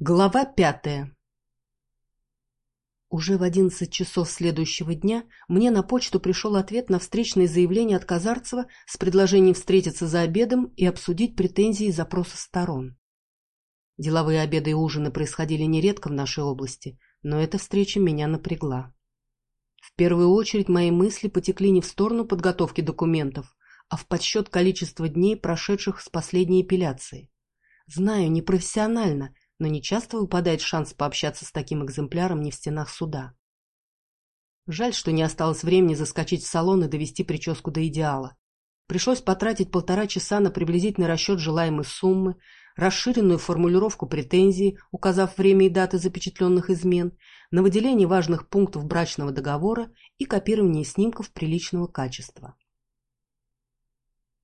Глава пятая Уже в одиннадцать часов следующего дня мне на почту пришел ответ на встречное заявление от Казарцева с предложением встретиться за обедом и обсудить претензии и запросы сторон. Деловые обеды и ужины происходили нередко в нашей области, но эта встреча меня напрягла. В первую очередь мои мысли потекли не в сторону подготовки документов, а в подсчет количества дней, прошедших с последней эпиляции. Знаю, непрофессионально, но не часто выпадает шанс пообщаться с таким экземпляром не в стенах суда. Жаль, что не осталось времени заскочить в салон и довести прическу до идеала. Пришлось потратить полтора часа на приблизительный расчет желаемой суммы, расширенную формулировку претензий, указав время и даты запечатленных измен, на выделение важных пунктов брачного договора и копирование снимков приличного качества.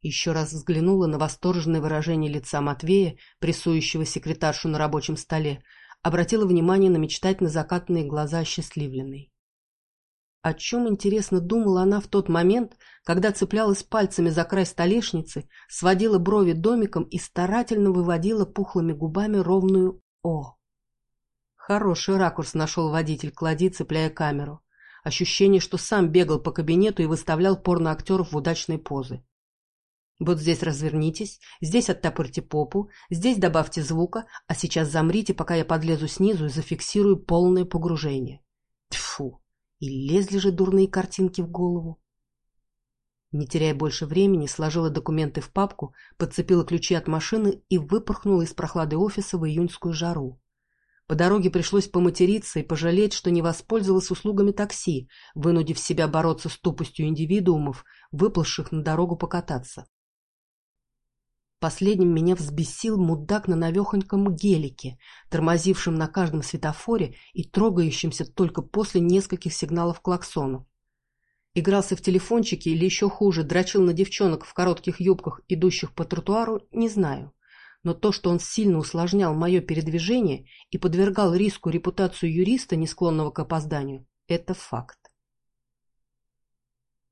Еще раз взглянула на восторженное выражение лица Матвея, прессующего секретаршу на рабочем столе, обратила внимание на мечтательно закатанные глаза осчастливленной. О чем, интересно, думала она в тот момент, когда цеплялась пальцами за край столешницы, сводила брови домиком и старательно выводила пухлыми губами ровную «О». Хороший ракурс нашел водитель, клади, цепляя камеру. Ощущение, что сам бегал по кабинету и выставлял порноактеров в удачные позы. Вот здесь развернитесь, здесь оттопырьте попу, здесь добавьте звука, а сейчас замрите, пока я подлезу снизу и зафиксирую полное погружение. Тьфу! И лезли же дурные картинки в голову. Не теряя больше времени, сложила документы в папку, подцепила ключи от машины и выпорхнула из прохлады офиса в июньскую жару. По дороге пришлось поматериться и пожалеть, что не воспользовалась услугами такси, вынудив себя бороться с тупостью индивидуумов, выплывших на дорогу покататься. Последним меня взбесил мудак на навехоньком гелике, тормозившем на каждом светофоре и трогающимся только после нескольких сигналов клаксону. Игрался в телефончике или еще хуже, дрочил на девчонок в коротких юбках, идущих по тротуару, не знаю. Но то, что он сильно усложнял мое передвижение и подвергал риску репутацию юриста, не склонного к опозданию, это факт.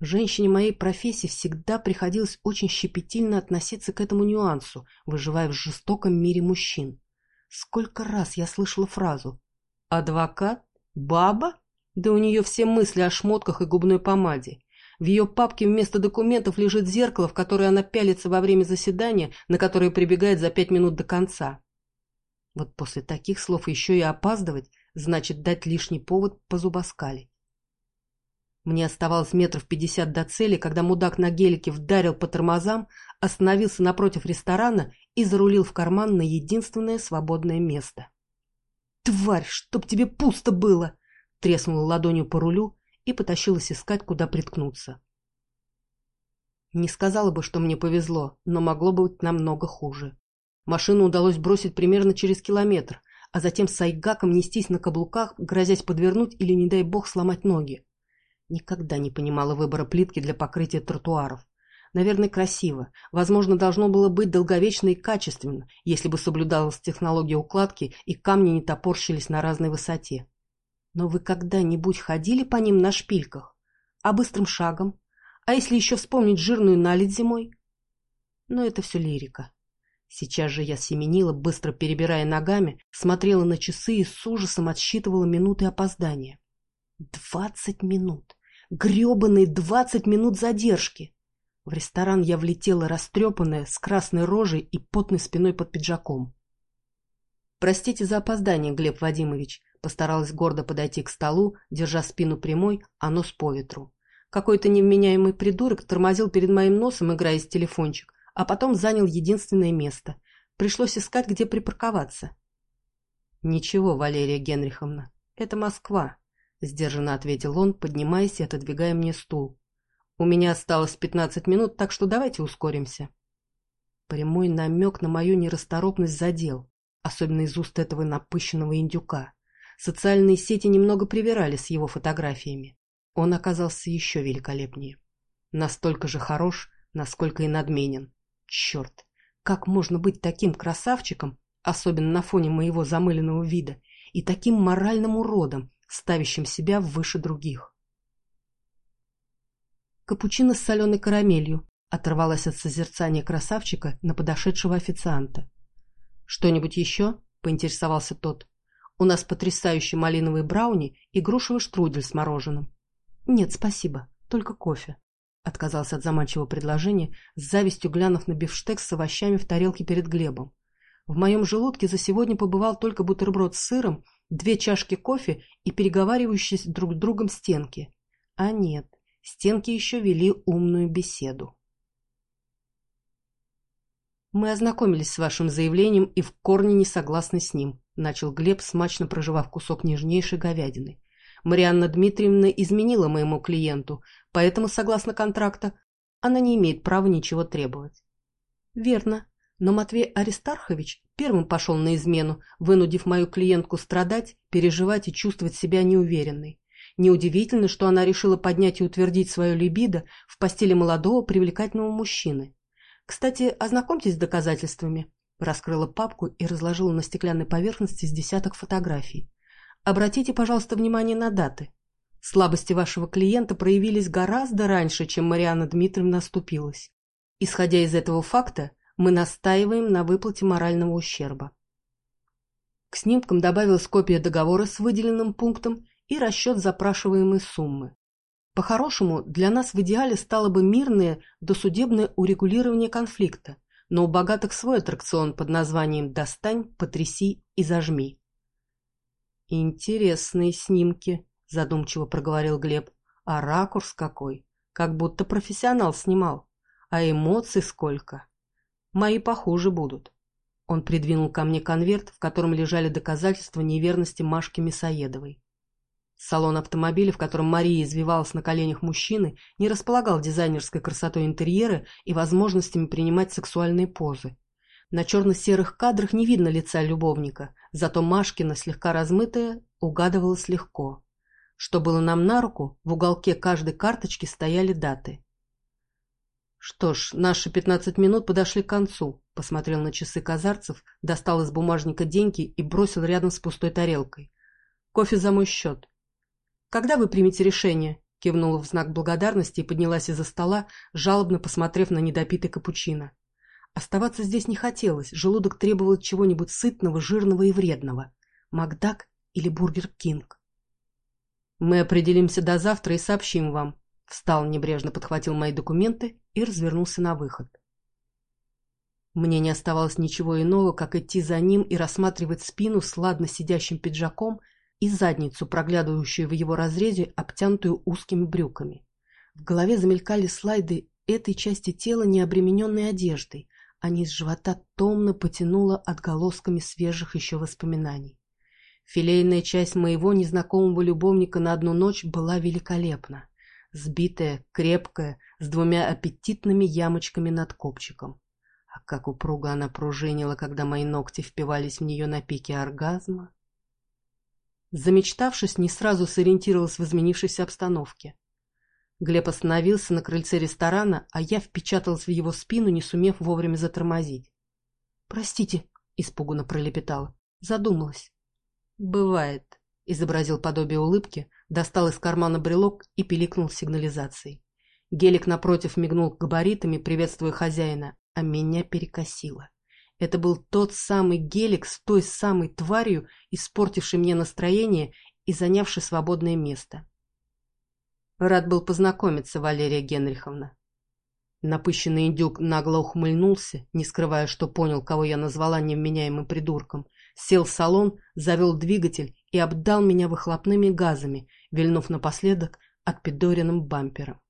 Женщине моей профессии всегда приходилось очень щепетильно относиться к этому нюансу, выживая в жестоком мире мужчин. Сколько раз я слышала фразу «Адвокат? Баба?» Да у нее все мысли о шмотках и губной помаде. В ее папке вместо документов лежит зеркало, в которое она пялится во время заседания, на которое прибегает за пять минут до конца. Вот после таких слов еще и опаздывать, значит дать лишний повод позубоскалить. Мне оставалось метров пятьдесят до цели, когда мудак на гелике вдарил по тормозам, остановился напротив ресторана и зарулил в карман на единственное свободное место. «Тварь, чтоб тебе пусто было!» Треснула ладонью по рулю и потащилась искать, куда приткнуться. Не сказала бы, что мне повезло, но могло быть намного хуже. Машину удалось бросить примерно через километр, а затем с айгаком нестись на каблуках, грозясь подвернуть или, не дай бог, сломать ноги. Никогда не понимала выбора плитки для покрытия тротуаров. Наверное, красиво. Возможно, должно было быть долговечно и качественно, если бы соблюдалась технология укладки и камни не топорщились на разной высоте. Но вы когда-нибудь ходили по ним на шпильках? А быстрым шагом? А если еще вспомнить жирную наледь зимой? Но это все лирика. Сейчас же я семенила, быстро перебирая ногами, смотрела на часы и с ужасом отсчитывала минуты опоздания. Двадцать минут! Гребаные двадцать минут задержки. В ресторан я влетела растрепанная, с красной рожей и потной спиной под пиджаком. «Простите за опоздание, Глеб Вадимович», постаралась гордо подойти к столу, держа спину прямой, а нос по ветру. Какой-то невменяемый придурок тормозил перед моим носом, играя с телефончик, а потом занял единственное место. Пришлось искать, где припарковаться. «Ничего, Валерия Генриховна, это Москва», — сдержанно ответил он, поднимаясь и отодвигая мне стул. «У меня осталось пятнадцать минут, так что давайте ускоримся». Прямой намек на мою нерасторопность задел, особенно из уст этого напыщенного индюка. Социальные сети немного привирали с его фотографиями. Он оказался еще великолепнее. Настолько же хорош, насколько и надменен. Черт, как можно быть таким красавчиком, особенно на фоне моего замыленного вида, и таким моральным уродом, ставящим себя выше других. Капучино с соленой карамелью оторвалась от созерцания красавчика на подошедшего официанта. «Что-нибудь еще?» поинтересовался тот. «У нас потрясающий малиновый брауни и грушевый штрудель с мороженым». «Нет, спасибо, только кофе», — отказался от заманчивого предложения, с завистью глянув на бифштекс с овощами в тарелке перед Глебом. В моем желудке за сегодня побывал только бутерброд с сыром, две чашки кофе и переговаривающиеся друг с другом стенки. А нет, стенки еще вели умную беседу. «Мы ознакомились с вашим заявлением и в корне не согласны с ним», начал Глеб, смачно проживав кусок нежнейшей говядины. «Марианна Дмитриевна изменила моему клиенту, поэтому, согласно контракта, она не имеет права ничего требовать». «Верно», но Матвей Аристархович первым пошел на измену, вынудив мою клиентку страдать, переживать и чувствовать себя неуверенной. Неудивительно, что она решила поднять и утвердить свое либидо в постели молодого привлекательного мужчины. Кстати, ознакомьтесь с доказательствами. Раскрыла папку и разложила на стеклянной поверхности с десяток фотографий. Обратите, пожалуйста, внимание на даты. Слабости вашего клиента проявились гораздо раньше, чем Марианна Дмитриевна оступилась. Исходя из этого факта, мы настаиваем на выплате морального ущерба. К снимкам добавилась копия договора с выделенным пунктом и расчет запрашиваемой суммы. По-хорошему, для нас в идеале стало бы мирное досудебное урегулирование конфликта, но у богатых свой аттракцион под названием «Достань, потряси и зажми». «Интересные снимки», — задумчиво проговорил Глеб. «А ракурс какой! Как будто профессионал снимал. А эмоций сколько! Мои похуже будут». Он придвинул ко мне конверт, в котором лежали доказательства неверности Машки Мясоедовой. Салон автомобиля, в котором Мария извивалась на коленях мужчины, не располагал дизайнерской красотой интерьера и возможностями принимать сексуальные позы. На черно-серых кадрах не видно лица любовника, зато Машкина, слегка размытая, угадывалась легко. Что было нам на руку, в уголке каждой карточки стояли даты. «Что ж, наши пятнадцать минут подошли к концу», — посмотрел на часы казарцев, достал из бумажника деньги и бросил рядом с пустой тарелкой. «Кофе за мой счет». «Когда вы примете решение?» — кивнула в знак благодарности и поднялась из-за стола, жалобно посмотрев на недопитый капучино. Оставаться здесь не хотелось, желудок требовал чего-нибудь сытного, жирного и вредного. Макдак или Бургер Кинг. «Мы определимся до завтра и сообщим вам», — встал, небрежно подхватил мои документы и развернулся на выход. Мне не оставалось ничего иного, как идти за ним и рассматривать спину с ладно сидящим пиджаком и задницу, проглядывающую в его разрезе, обтянутую узкими брюками. В голове замелькали слайды этой части тела, не обремененной одеждой, а низ живота томно потянуло отголосками свежих еще воспоминаний. Филейная часть моего незнакомого любовника на одну ночь была великолепна. Сбитая, крепкая, с двумя аппетитными ямочками над копчиком. А как упруго она пружинила, когда мои ногти впивались в нее на пике оргазма. Замечтавшись, не сразу сориентировалась в изменившейся обстановке. Глеб остановился на крыльце ресторана, а я впечаталась в его спину, не сумев вовремя затормозить. «Простите», — испуганно пролепетала, задумалась. «Бывает», — изобразил подобие улыбки, достал из кармана брелок и пиликнул сигнализацией. Гелик напротив мигнул габаритами, приветствуя хозяина, а меня перекосило. Это был тот самый гелик с той самой тварью, испортивший мне настроение и занявший свободное место. Рад был познакомиться, Валерия Генриховна. Напыщенный индюк нагло ухмыльнулся, не скрывая, что понял, кого я назвала невменяемым придурком, сел в салон, завел двигатель и обдал меня выхлопными газами, вильнув напоследок отпидоренным бампером.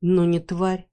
Ну не тварь,